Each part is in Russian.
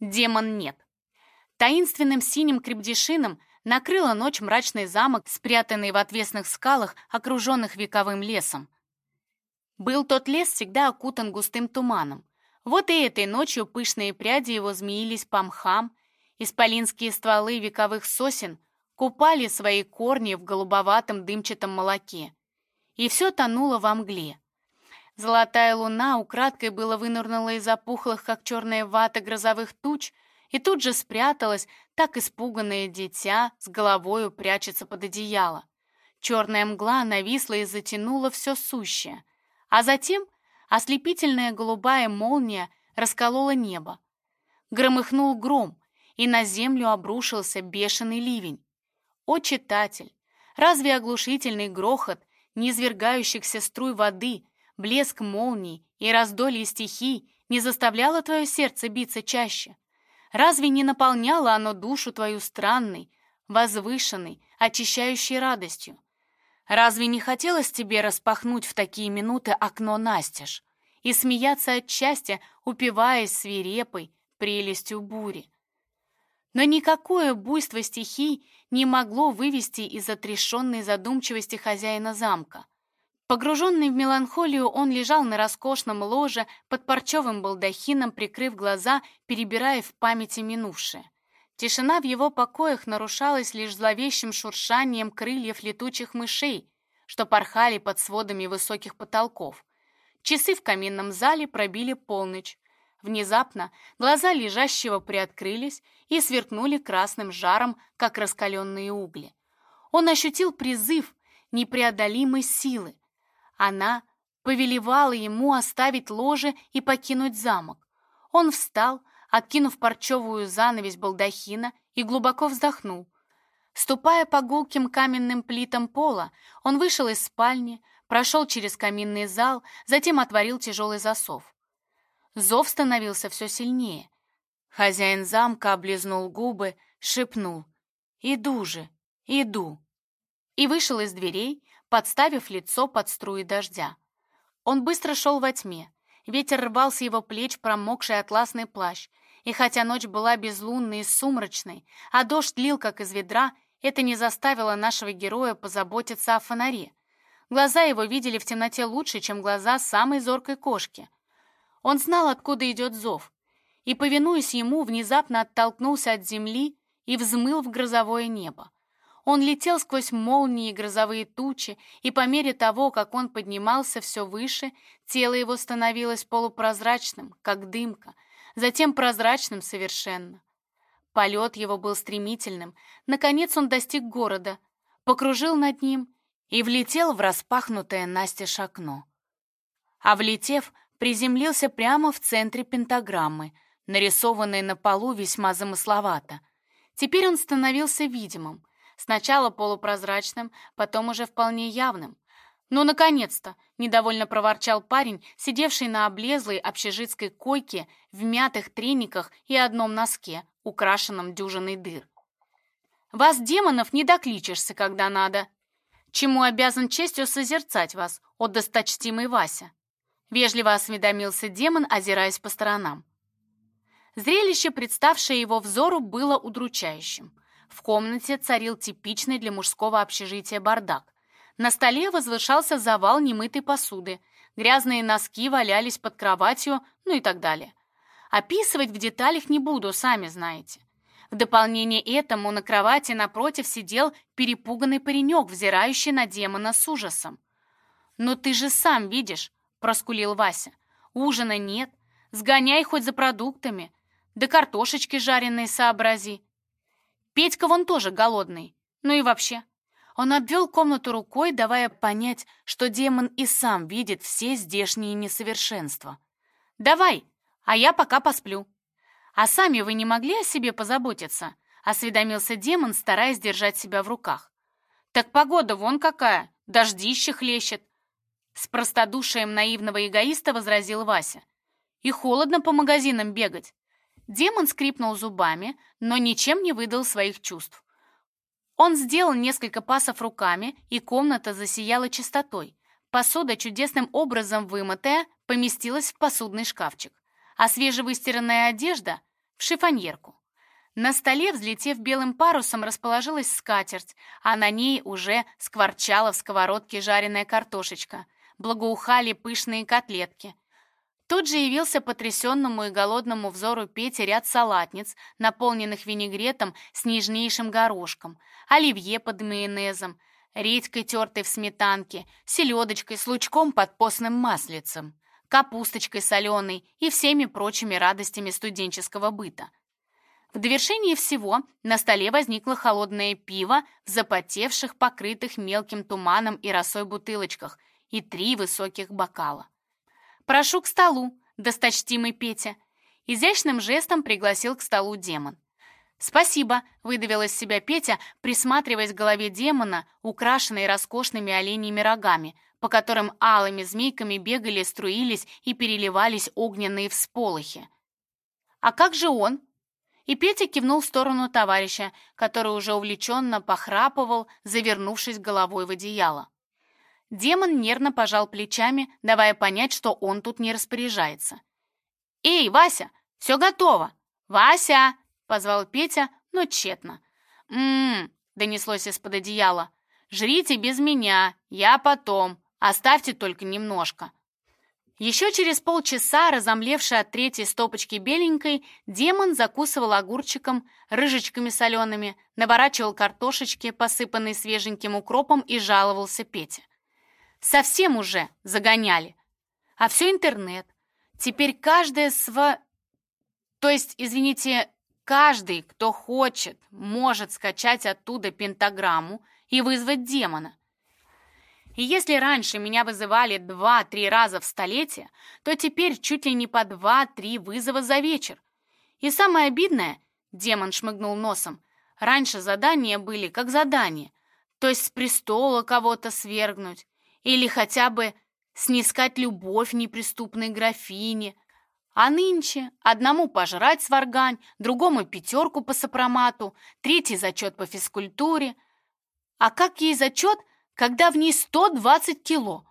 Демон нет. Таинственным синим крепдешином накрыла ночь мрачный замок, спрятанный в отвесных скалах, окруженных вековым лесом. Был тот лес всегда окутан густым туманом. Вот и этой ночью пышные пряди его змеились по мхам, исполинские стволы вековых сосен купали свои корни в голубоватом дымчатом молоке. И все тонуло во мгле. Золотая луна украдкой было вынырнула из опухлых, как черная вата, грозовых туч, и тут же спряталась, так испуганное дитя с головою прячется под одеяло. Черная мгла нависла и затянула все сущее. А затем ослепительная голубая молния расколола небо. Громыхнул гром, и на землю обрушился бешеный ливень. О, читатель! Разве оглушительный грохот неизвергающихся струй воды — блеск молний и раздолье стихий не заставляло твое сердце биться чаще? Разве не наполняло оно душу твою странной, возвышенной, очищающей радостью? Разве не хотелось тебе распахнуть в такие минуты окно настежь и смеяться от счастья, упиваясь свирепой прелестью бури? Но никакое буйство стихий не могло вывести из отрешенной задумчивости хозяина замка. Погруженный в меланхолию, он лежал на роскошном ложе под парчевым балдахином, прикрыв глаза, перебирая в памяти минувшее. Тишина в его покоях нарушалась лишь зловещим шуршанием крыльев летучих мышей, что порхали под сводами высоких потолков. Часы в каминном зале пробили полночь. Внезапно глаза лежащего приоткрылись и сверкнули красным жаром, как раскаленные угли. Он ощутил призыв непреодолимой силы, она повелевала ему оставить ложе и покинуть замок. Он встал, откинув парчевую занавесь балдахина, и глубоко вздохнул. Ступая по гулким каменным плитам пола, он вышел из спальни, прошел через каминный зал, затем отворил тяжелый засов. Зов становился все сильнее. Хозяин замка облизнул губы, шепнул «Иду же, иду!» и вышел из дверей, подставив лицо под струи дождя. Он быстро шел во тьме. Ветер рвал с его плеч промокший атласный плащ, и хотя ночь была безлунной и сумрачной, а дождь лил, как из ведра, это не заставило нашего героя позаботиться о фонаре. Глаза его видели в темноте лучше, чем глаза самой зоркой кошки. Он знал, откуда идет зов, и, повинуясь ему, внезапно оттолкнулся от земли и взмыл в грозовое небо. Он летел сквозь молнии и грозовые тучи, и по мере того, как он поднимался все выше, тело его становилось полупрозрачным, как дымка, затем прозрачным совершенно. Полет его был стремительным. Наконец он достиг города, покружил над ним и влетел в распахнутое настежь окно. А влетев, приземлился прямо в центре пентаграммы, нарисованной на полу весьма замысловато. Теперь он становился видимым — Сначала полупрозрачным, потом уже вполне явным. «Ну, наконец-то!» — недовольно проворчал парень, сидевший на облезлой общежитской койке в мятых трениках и одном носке, украшенном дюжиной дыр. «Вас, демонов, не докличешься, когда надо. Чему обязан честью созерцать вас, о досточтимый Вася?» Вежливо осведомился демон, озираясь по сторонам. Зрелище, представшее его взору, было удручающим. В комнате царил типичный для мужского общежития бардак. На столе возвышался завал немытой посуды, грязные носки валялись под кроватью, ну и так далее. Описывать в деталях не буду, сами знаете. В дополнение этому на кровати напротив сидел перепуганный паренек, взирающий на демона с ужасом. «Но ты же сам видишь», — проскулил Вася. «Ужина нет. Сгоняй хоть за продуктами. Да картошечки жареные сообрази. Петька вон тоже голодный. Ну и вообще. Он обвел комнату рукой, давая понять, что демон и сам видит все здешние несовершенства. «Давай, а я пока посплю». «А сами вы не могли о себе позаботиться?» — осведомился демон, стараясь держать себя в руках. «Так погода вон какая, дождище хлещет!» С простодушием наивного эгоиста возразил Вася. «И холодно по магазинам бегать. Демон скрипнул зубами, но ничем не выдал своих чувств. Он сделал несколько пасов руками, и комната засияла чистотой. Посуда, чудесным образом вымытая, поместилась в посудный шкафчик. А свежевыстиранная одежда в шифоньерку. На столе, взлетев белым парусом, расположилась скатерть, а на ней уже скворчала в сковородке жареная картошечка, благоухали пышные котлетки. Тут же явился потрясенному и голодному взору Пети ряд салатниц, наполненных винегретом с нежнейшим горошком, оливье под майонезом, редькой тертой в сметанке, селедочкой с лучком под постным маслицем, капусточкой соленой и всеми прочими радостями студенческого быта. В довершении всего на столе возникло холодное пиво в запотевших, покрытых мелким туманом и росой бутылочках и три высоких бокала. «Прошу к столу, досточтимый Петя!» Изящным жестом пригласил к столу демон. «Спасибо», — выдавил из себя Петя, присматриваясь к голове демона, украшенной роскошными оленьими рогами, по которым алыми змейками бегали, струились и переливались огненные всполохи. «А как же он?» И Петя кивнул в сторону товарища, который уже увлеченно похрапывал, завернувшись головой в одеяло. Демон нервно пожал плечами, давая понять, что он тут не распоряжается. «Эй, Вася, все готово!» «Вася!» — позвал Петя, но тщетно. «М-м-м!» донеслось из-под одеяла. «Жрите без меня, я потом. Оставьте только немножко». Еще через полчаса, разомлевший от третьей стопочки беленькой, демон закусывал огурчиком, рыжечками солеными, наворачивал картошечки, посыпанные свеженьким укропом, и жаловался Пете. «Совсем уже загоняли. А все интернет. Теперь каждая сва... То есть, извините, каждый, кто хочет, может скачать оттуда пентаграмму и вызвать демона. И если раньше меня вызывали два-три раза в столетие, то теперь чуть ли не по два-три вызова за вечер. И самое обидное, демон шмыгнул носом, раньше задания были как задания, то есть с престола кого-то свергнуть, или хотя бы снискать любовь неприступной графине, а нынче одному пожрать сваргань, другому пятерку по сопромату, третий зачет по физкультуре. А как ей зачет – когда в ней 120 кило.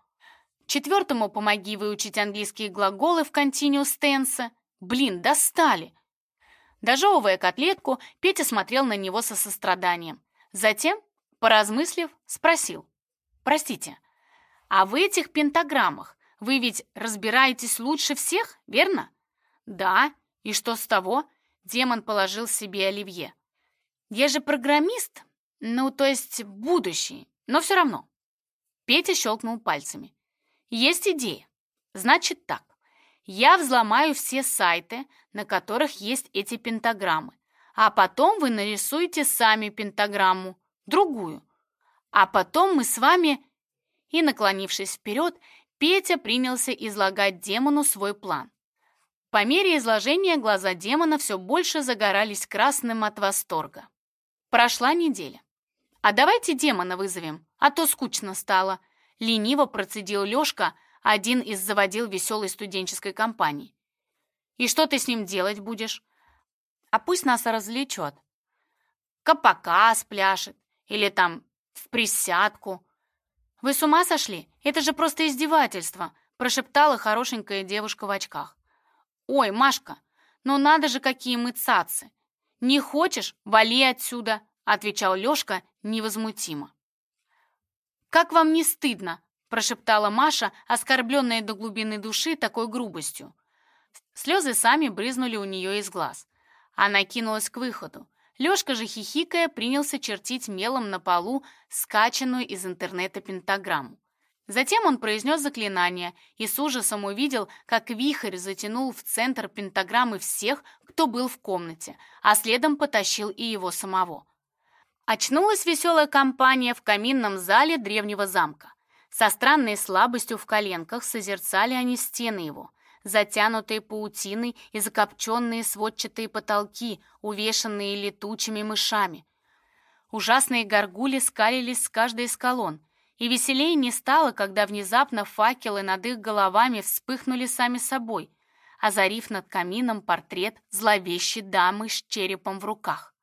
Четвертому помоги выучить английские глаголы в continuous tense. Блин, достали. Дожевывая котлетку, Петя смотрел на него со состраданием. Затем, поразмыслив, спросил. «Простите, а в этих пентаграммах вы ведь разбираетесь лучше всех, верно?» «Да. И что с того?» Демон положил себе оливье. «Я же программист, ну, то есть будущий. Но все равно. Петя щелкнул пальцами. Есть идея. Значит так. Я взломаю все сайты, на которых есть эти пентаграммы. А потом вы нарисуете сами пентаграмму, другую. А потом мы с вами... И, наклонившись вперед, Петя принялся излагать демону свой план. По мере изложения глаза демона все больше загорались красным от восторга. Прошла неделя. «А давайте демона вызовем, а то скучно стало», — лениво процедил Лёшка, один из заводил веселой студенческой компании. «И что ты с ним делать будешь?» «А пусть нас развлечет. Капака спляшет или там в присядку». «Вы с ума сошли? Это же просто издевательство», — прошептала хорошенькая девушка в очках. «Ой, Машка, ну надо же, какие мы цацы! Не хочешь — вали отсюда!» отвечал Лёшка невозмутимо. «Как вам не стыдно?» прошептала Маша, оскорбленная до глубины души такой грубостью. Слезы сами брызнули у нее из глаз. Она кинулась к выходу. Лёшка же, хихикая, принялся чертить мелом на полу скачанную из интернета пентаграмму. Затем он произнес заклинание и с ужасом увидел, как вихрь затянул в центр пентаграммы всех, кто был в комнате, а следом потащил и его самого. Очнулась веселая компания в каминном зале древнего замка. Со странной слабостью в коленках созерцали они стены его, затянутые паутиной и закопченные сводчатые потолки, увешанные летучими мышами. Ужасные горгули скалились с каждой из колонн, и веселее не стало, когда внезапно факелы над их головами вспыхнули сами собой, озарив над камином портрет зловещей дамы с черепом в руках.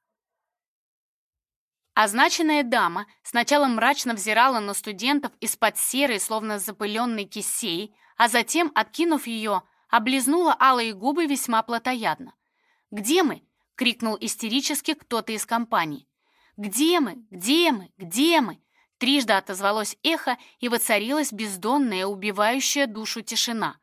Означенная дама сначала мрачно взирала на студентов из-под серой, словно запыленной кисей, а затем, откинув ее, облизнула алые губы весьма плотоядно. Где мы?» — крикнул истерически кто-то из компании. «Где мы? Где мы? Где мы?» Трижды отозвалось эхо, и воцарилась бездонная, убивающая душу тишина.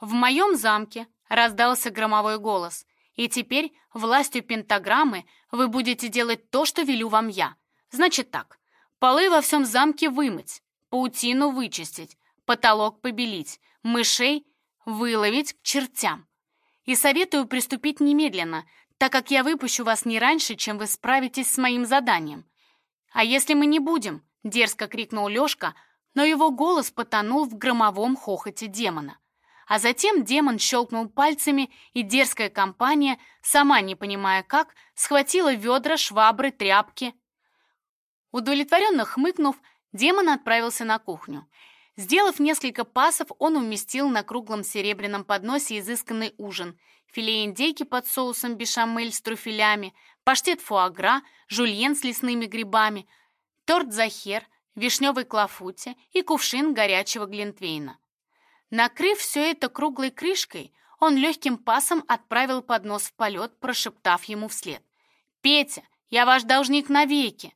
«В моем замке!» — раздался громовой голос. «И теперь, властью пентаграммы, вы будете делать то, что велю вам я. Значит так, полы во всем замке вымыть, паутину вычистить, потолок побелить, мышей выловить к чертям. И советую приступить немедленно, так как я выпущу вас не раньше, чем вы справитесь с моим заданием. А если мы не будем?» — дерзко крикнул Лёшка, но его голос потонул в громовом хохоте демона. А затем демон щелкнул пальцами, и дерзкая компания, сама не понимая как, схватила ведра, швабры, тряпки. Удовлетворенно хмыкнув, демон отправился на кухню. Сделав несколько пасов, он уместил на круглом серебряном подносе изысканный ужин. Филе индейки под соусом бешамель с трюфелями, паштет фуагра, жульен с лесными грибами, торт захер, вишневый клафути и кувшин горячего глинтвейна. Накрыв все это круглой крышкой, он легким пасом отправил поднос в полет, прошептав ему вслед. «Петя, я ваш должник навеки!»